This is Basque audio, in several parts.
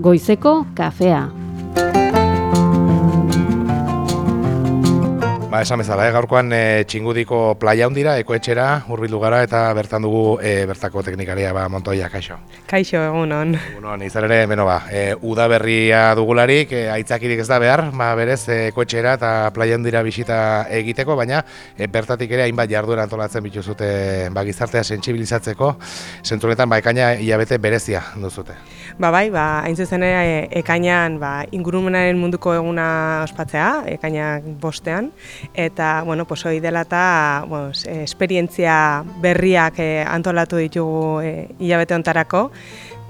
Goizeko kafea. Ba, esan bezala, eh? gaurkoan e, txingudiko playa hundira, ekoetxera, urbildu gara, eta bertan dugu e, bertako teknikaria, ba, Montoya, kaixo. Kaixo, egunon. Egunon, izan ere, beno ba, e, udaberria dugularik, e, aitzakirik ez da behar, ba, berez, e, ekoetxera eta playa hundira bisita egiteko, baina e, bertatik ere hainbat jarduera antolatzen bituzute ba, gizartea sentsibilizatzeko, zenturetan, ba, ekaina hilabete berezia duzute. Ba, bai, ba, hain zuzen ere, ekainan, ba, ingurumenaren munduko eguna ospatzea, ekainak bostean, eta bueno, pues hori dela eta bueno, esperientzia berriak eh, antolatu ditugu eh, hilabete hontarako.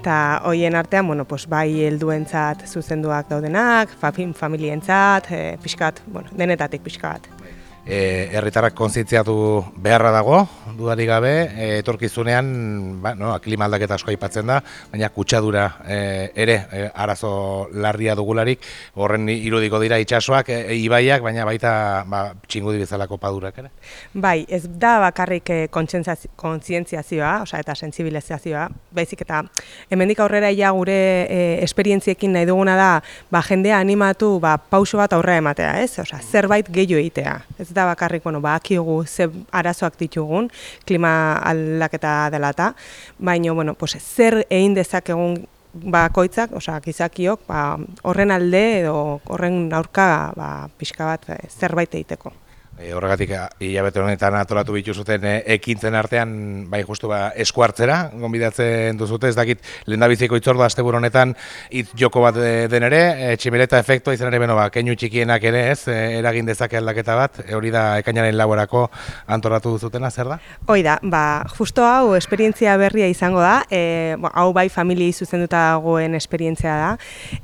Eta hoien artean bueno, pues bai helduentzat zuzenduak daudenak, familientzat, eh, pixkat, bueno, denetatik pixkat e, herritarrak kontzientziatu beharra dago, dudari gabe, e, etorkizunean, ba, no, klima aldaketa asko aipatzen da, baina kutsadura e, ere e, arazo larria dugularik, horren irudiko dira itsasoak, e, e, ibaiak, baina baita ba, txingudi bezalako padurak ere. Bai, ez da bakarrik e, kontzientziazioa, osea eta sentsibilizazioa, baizik eta hemendik aurrera ia gure e, esperientziekin nahi duguna da, ba, jendea animatu, ba, pauso bat aurrera ematea, ez? Osea, zerbait gehiago egitea. Ez da bakarrik, bueno, bakigu ze arazoak ditugun, klima aldaketa dela eta, baina, bueno, pues, zer egin dezakegun bakoitzak, osea, gizakiok, ba, horren alde edo horren aurka ba, pixka bat eh, zerbait egiteko. E, horregatik hilabete honetan atolatu bitu zuten e, ekintzen artean bai justu ba eskuartzera gonbidatzen duzute ez dakit lehendabiziko itzordu asteburu honetan hitz joko bat e, den ere e, tximeleta efektua izan ere beno ba keinu txikienak ere ez e, eragin dezake aldaketa bat e, hori da ekainaren laborako antolatu duzutena zer da? Hoi da ba justo hau esperientzia berria izango da e, hau bai familia zuzenduta dagoen esperientzia da.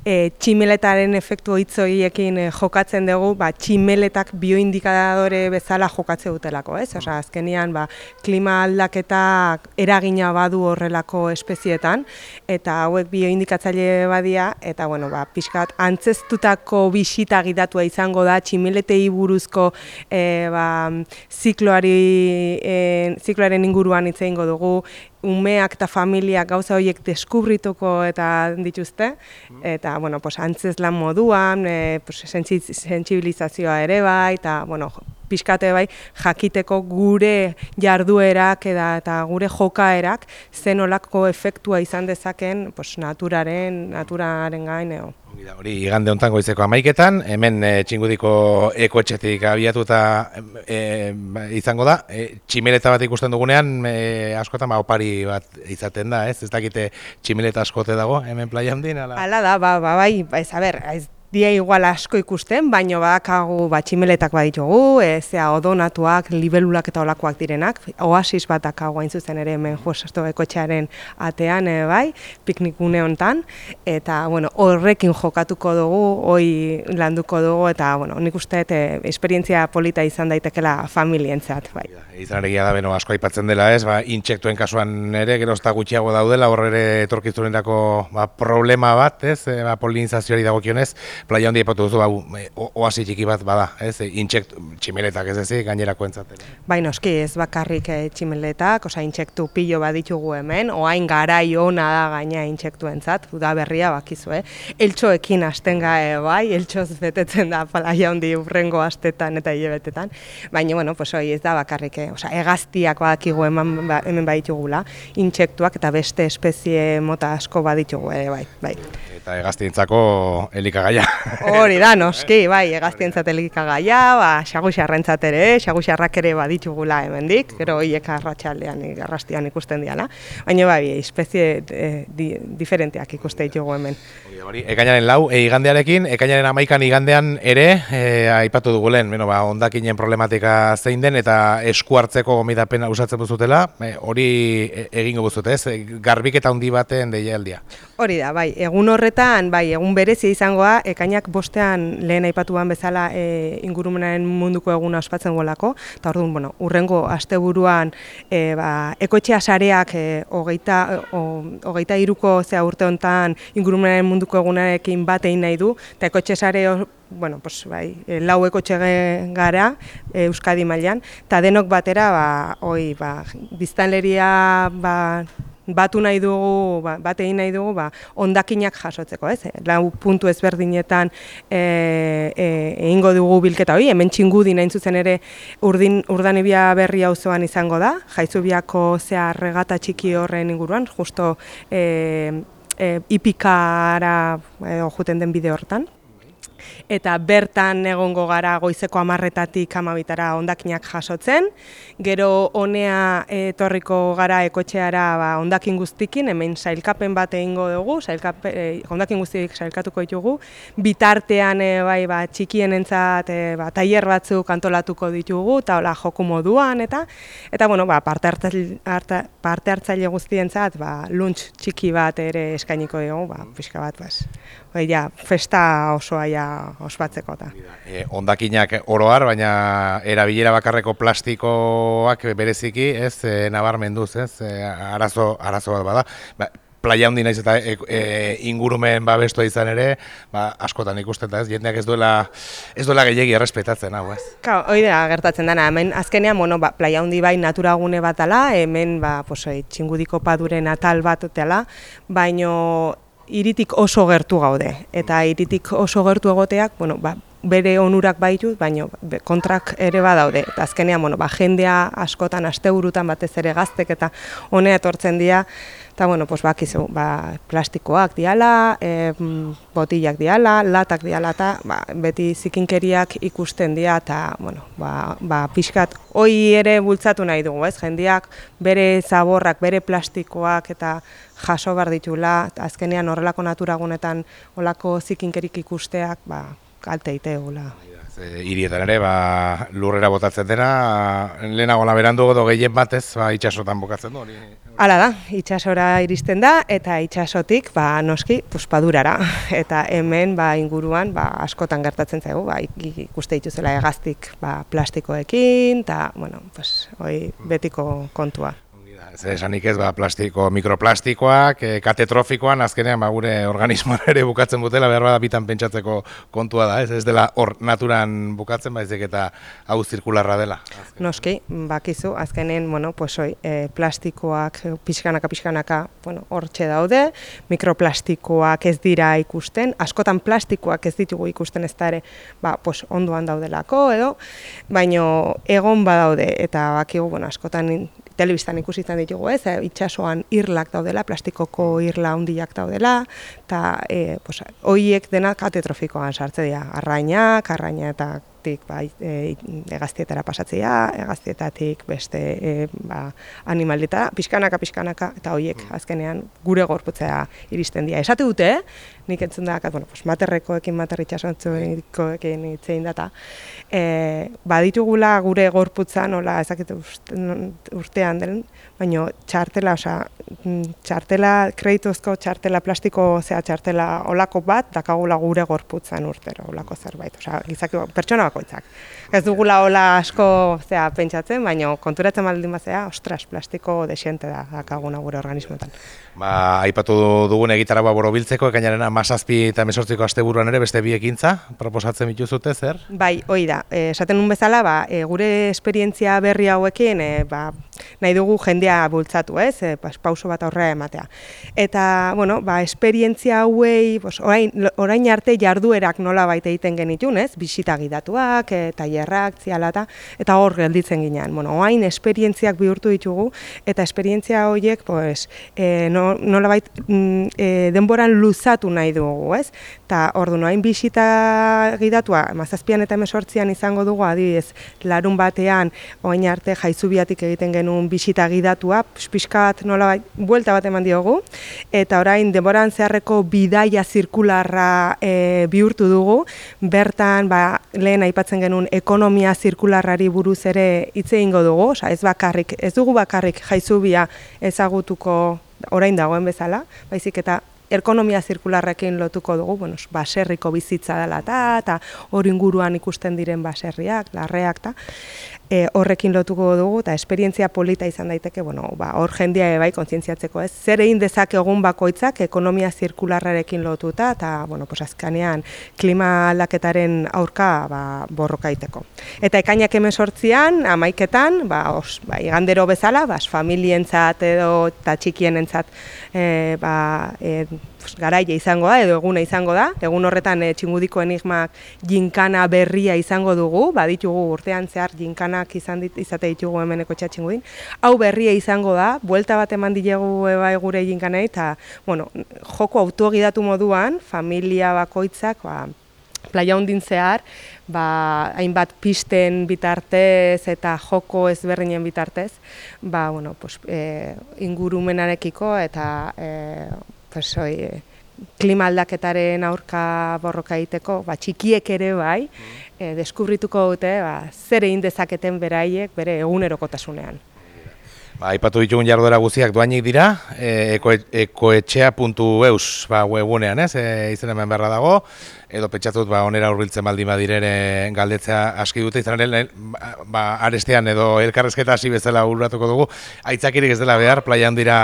E, tximeletaren efektu hitz horiekin e, jokatzen dugu ba tximeletak bioindikador indikadore bezala jokatze dutelako, ez? Osea, azkenian ba, klima aldaketa eragina badu horrelako espezietan eta hauek bioindikatzaile badia eta bueno, ba pixkat antzestutako bisita gidatua izango da tximiletei buruzko e, ba, zikloari e, zikloaren inguruan hitze eingo dugu umeak eta familia gauza horiek deskubrituko eta dituzte eta bueno, pues antzez lan moduan, e, pues sentsibilizazioa ere bai eta bueno, pixkate bai jakiteko gure jarduerak eta, eta gure jokaerak zenolako efektua izan dezaken pues, naturaren, naturaren gain. Hori igande hontan goizeko amaiketan, hemen e, txingudiko ekoetxetik abiatuta e, izango da, e, tximeleta bat ikusten dugunean, e, askotan ba, opari bat izaten da, ez? Ez dakite tximeleta askote dago hemen playa handin? Ala? ala da, ba, ba, bai, ba, ez, a ber, ez, dia igual asko ikusten, baino bakagu ba, tximeletak baditugu, e, zea odonatuak, libelulak eta olakoak direnak, oasis bat akagu hain zuzen ere hemen josasto ekotxearen atean, e, bai, piknikune hontan, eta bueno, horrekin jokatuko dugu, hoi landuko dugu, eta bueno, nik uste e, esperientzia polita izan daitekela familientzat, bai. Izan egia da, beno, asko aipatzen dela ez, ba, intsektuen kasuan ere, gero gutxiago daudela, horre etorkiztunetako ba, problema bat, ez, e, ba, polinizazioari dagokionez, playa handi epatu duzu, ba, oasi txiki bat bada, ez, intxekt, tximeletak ez ez, gainerako entzaten. Bai, noski, ez bakarrik e, tximeletak, oza, intxektu pilo baditugu hemen, oain garai ona da gaina intxektu entzat, da berria bakizu, eh? Eltxoekin hasten gae, bai, eltxoz betetzen da playa handi urrengo astetan eta hilebetetan, baina, bueno, pues, oi, ez da bakarrik, eh? oza, egaztiak badakigu hemen, ba, hemen baditugula, intxektuak eta beste espezie mota asko baditugu, eh, bai, bai. Eta egaztientzako elikagaia. Hori da, noski, bai, egaztientzat elikagaia, ba, xaguxarrentzat ere, xaguxarrak ere baditugula hemendik, gero hiek arratsaldean garrastian ikusten diala, baina bai, espezie eh, di, diferenteak ikuste ditugu hemen. Hori, ekainaren lau, e, igandearekin, ekainaren amaikan igandean ere, e, aipatu dugu lehen, bueno, ba, ondakinen problematika zein den, eta esku hartzeko gomidapena usatzen duzutela, e, hori e, egingo guztute, ez? Garbik eta handi baten deialdia. Hori da, bai, egun horretan, bai, egun berezi izangoa, ekainak bostean lehen aipatuan bezala e, ingurumenaren munduko eguna ospatzen golako, eta orduan, bueno, urrengo asteburuan, e, ba, ekoetxea sareak e, hogeita, hogeita iruko zea urte honetan ingurumenaren munduko egunarekin bat egin nahi du, eta ekotxe sare, bueno, pues, bai, e, lau ekotxe gara e, Euskadi mailan eta denok batera, ba, oi, ba, biztanleria ba, batu nahi dugu, ba, bat egin nahi dugu, ba, ondakinak jasotzeko, ez? Lau puntu ezberdinetan e, e, egingo dugu bilketa hori, hemen txingudi nahin zuzen ere urdin, urdanibia berri auzoan izango da, jaizubiako zea regata txiki horren inguruan, justo e, e, ipikara edo juten den bide hortan eta bertan egongo gara goizeko amarretatik amabitara ondakinak jasotzen. Gero honea etorriko gara ekotxeara ba, ondakin guztikin, hemen sailkapen bat egingo dugu, sailkape, e, ondakin guztik sailkatuko ditugu. Bitartean e, bai, ba, txikien entzat, e, ba, taier batzuk antolatuko ditugu, eta hola joku moduan, eta eta bueno, ba, parte, hartzaile, parte hartzaile guztientzat ba, lunch txiki bat ere eskainiko dugu, ba, pixka bat, bas. Bai, ja, festa osoa ja ospatzeko eta. E, ondakinak oroar, baina erabilera bakarreko plastikoak bereziki, ez, e, nabarmenduz, ez, e, arazo, arazo bat bada. Ba, playa handi naiz eta e, e, ingurumen babestoa izan ere, ba, askotan ikusten da, ez, jendeak ez duela, ez duela gehiagi errespetatzen, hau, ez? Ka, hoi da, gertatzen dana, hemen azkenean, bueno, ba, playa handi bai naturagune bat ala, hemen, ba, posoi, txingudiko paduren atal bat otela, baino iritik oso gertu gaude. Eta iritik oso gertu egoteak, bueno, ba, bere onurak baitu, baino kontrak ere badaude. Eta azkenean, bueno, ba, jendea askotan asteburutan batez ere gaztek eta honea etortzen dira, eta bueno, pues, bakizu, ba, plastikoak diala, e, botillak diala, latak diala, eta ba, beti zikinkeriak ikusten dira, eta bueno, ba, ba, pixkat, hoi ere bultzatu nahi dugu, ez? Jendiak bere zaborrak, bere plastikoak eta jaso bar ditula, azkenean horrelako naturagunetan olako zikinkerik ikusteak, ba, kalte egula. Irietan ere, ba, lurrera botatzen dena, lehenago laberandu godo gehien batez, ba, itxasotan bokatzen du. Hala da, itxasora iristen da, eta itxasotik, ba, noski, puspadurara. Eta hemen, ba, inguruan, ba, askotan gertatzen zaigu, ba, ikuste dituzela egaztik ba, plastikoekin, eta, bueno, pues, hoi betiko kontua. Zer esanik ez, ba, plastiko, mikroplastikoak, e, katetrofikoan, azkenean ba, gure organismoan ere bukatzen butela, behar bada bitan pentsatzeko kontua da, ez, ez dela hor naturan bukatzen, baizik eta hau zirkularra dela. Azken. Noski, bakizu, azkenen, bueno, pues oi, e, plastikoak, pixkanaka, pixkanaka, bueno, hortxe daude, mikroplastikoak ez dira ikusten, askotan plastikoak ez ditugu ikusten ez da ere, ba, pues, onduan daudelako, edo, baino egon badaude, eta bakigu, bueno, askotan telebistan ikusitan ditugu, ez, eh, itxasoan irlak daudela, plastikoko irla hundiak daudela, eta e, pues, oiek denak katetrofikoan sartze dira, arrainak, arraina eta egaztik ba, e, egaztietara pasatzea, egaztietatik beste e, ba, animaldita, pixkanaka, pixkanaka, eta horiek mm. azkenean gure gorputzea iristen dira. Esate dute, nik entzun da, bueno, pues, materrekoekin, materritxasontzuekoekin itzein data, e, baditugula gure gorputza, nola ezakite urtean den, baina txartela, oza, mm, txartela, kredituzko txartela, plastiko, zea txartela olako bat, dakagula gure gorputzan urtero, olako zerbait, oza, gizaki, pertsona bakoitzak. Ez dugula hola asko zea pentsatzen, baina konturatzen baldin bazea, ostras, plastiko desiente da dakaguna gure organismoetan. Ba, aipatu dugun egitarra ba borobiltzeko, ekainaren amazazpi eta mesortziko asteburuan ere beste bi ekintza, proposatzen bituzute, zer? Bai, hoi da, e, esaten nun bezala, ba, e, gure esperientzia berri hauekin, e, ba, nahi dugu jendea bultzatu, ez, e, pauso bat aurrera ematea. Eta, bueno, ba, esperientzia hauei, bos, orain, orain arte jarduerak nola baita egiten genitun, ez, bisita gidatuak, e, tailerrak, zialata, eta hor gelditzen ginean. Bueno, orain esperientziak bihurtu ditugu, eta esperientzia horiek, pues, e, no, nolabait mm, e, denboran luzatu nahi dugu, ez? Ta ordu noain bisita gidatua, mazazpian eta emesortzian izango dugu, adibidez, larun batean, oain arte jaizubiatik egiten genuen bisita gidatua, piskat nolabait, buelta bat eman diogu, eta orain denboran zeharreko bidaia zirkularra e, bihurtu dugu, bertan, ba, lehen aipatzen genuen ekonomia zirkularrari buruz ere hitze egingo dugu, oza, ez bakarrik, ez dugu bakarrik jaizubia ezagutuko orain dagoen bezala, baizik eta ekonomia zirkularrekin lotuko dugu, bueno, baserriko bizitza dela eta, eta hor inguruan ikusten diren baserriak, larreak eta, e, horrekin lotuko dugu eta esperientzia polita izan daiteke, bueno, ba, hor jendia bai kontzientziatzeko, ez? Zer egin dezake egun bakoitzak ekonomia zirkularrarekin lotuta eta, bueno, pues azkanean klima aldaketaren aurka ba, borrokaiteko. Eta ekainak hemen sortzian, amaiketan, ba, os, ba, igandero bezala, ba, familientzat edo eta txikienentzat e, ba, e, garaia izango da, edo eguna izango da. Egun horretan e, txingudiko enigmak jinkana berria izango dugu, baditugu urtean zehar jinkanak izan dit, izate ditugu hemeneko txatxingudin. Hau berria izango da, buelta bat eman dilegu eba gure jinkanei, eta bueno, joko autogidatu moduan, familia bakoitzak, ba, playa hondin zehar, ba, hainbat pisten bitartez eta joko ezberdinen bitartez, ba, bueno, pues, e, ingurumenarekiko eta e, pues, oi, klima aldaketaren aurka borroka egiteko, ba, txikiek ere bai, e, deskubrituko dute ba, zer egin dezaketen beraiek bere egunerokotasunean. Ba, aipatu ditugun jarduera guztiak doainik dira, e, ekoetxea.eus ba, webunean, ez, e, izen hemen beharra dago, edo pentsatut ba onera hurbiltzen baldin badirere ere galdetzea aski dute. Izan ere ba arestean edo elkarrezketa hasi bezala urratuko dugu. Aitzakirik ez dela behar playa handira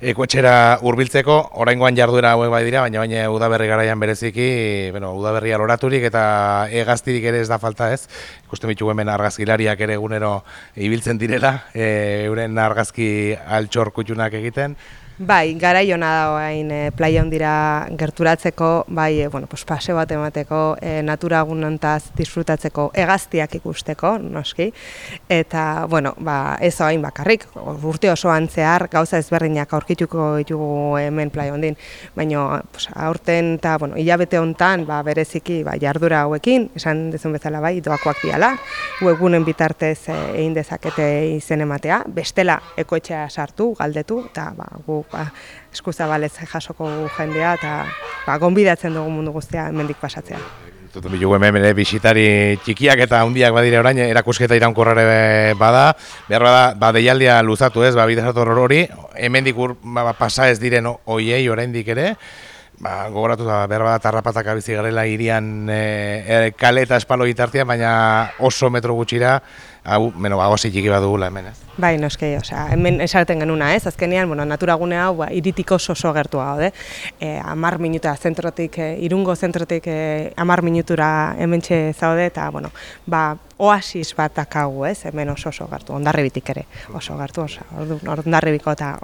ekoetxera hurbiltzeko. Oraingoan jarduera hauek bai dira baina baina udaberri garaian bereziki bueno udaberria loraturik eta hegaztirik ere ez da falta ez? Ikusten ditugu hemen argazkilariak ere egunero ibiltzen direla e, euren argazki altxor kutxunak egiten Bai, gara jona da hain e, playa ondira gerturatzeko, bai, e, bueno, pues, paseo bat emateko, e, natura agunontaz disfrutatzeko, egaztiak ikusteko, noski, eta, bueno, ba, ez hain bakarrik, urte osoan zehar, gauza ezberdinak aurkituko ditugu hemen playa ondin, baina, pues, aurten eta, bueno, hilabete hontan, ba, bereziki, ba, jardura hauekin, esan dezun bezala, bai, doakoak diala, webunen bitartez egin dezakete izen ematea, bestela ekoetxea sartu, galdetu, eta, ba, gu, ba, eskuzabalez jasoko jendea eta ba, gonbidatzen dugu mundu guztia hemendik pasatzea. Tutu bilu hemen ere bisitari txikiak eta handiak badire orain erakusketa iraunkorrare bada, behar bada, ba, deialdia luzatu ez, ba, bidezator hori, hemendik ur, ba, ba, pasa ez diren oiei oraindik ere, ba, gogoratu da, behar bada tarrapatak abizi garela irian e, e, kale eta espalo gitartia, baina oso metro gutxira, hau, meno, ba, txiki badugula hemen ez. Bai, noske, osea, hemen esarten genuna, ez? Azkenean, bueno, naturagune hau ba iritiko oso oso gertu gaude. Eh, 10 minuta zentrotik, e, irungo zentrotik eh 10 minutura hementxe zaude eta bueno, ba oasis bat dakagu, ez? Hemen oso oso gertu, ondarribitik ere, oso gertu, oso. Ordu ondarribiko eta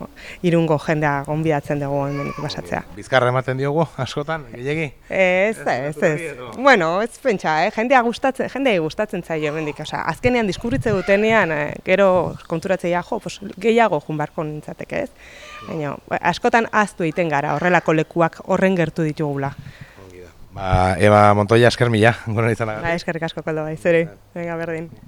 irungo jendea gonbidatzen dugu hemen pasatzea. Bizkarra ematen diogu askotan, gehiegi? Ez, ez, ez. Bueno, ez pentsa, eh, jendea gustatzen, jendea gustatzen zaio hemendik, osea, azkenean diskuritze dutenean, eh, gero konturatzea jo, pues, gehiago jun barko nintzateke ez. Baina, askotan aztu egiten gara, horrelako lekuak horren gertu ditugula. Ba, Eba Montoya, esker mila, gure izan Ba, eskerrik asko koldo bai, zure, venga berdin.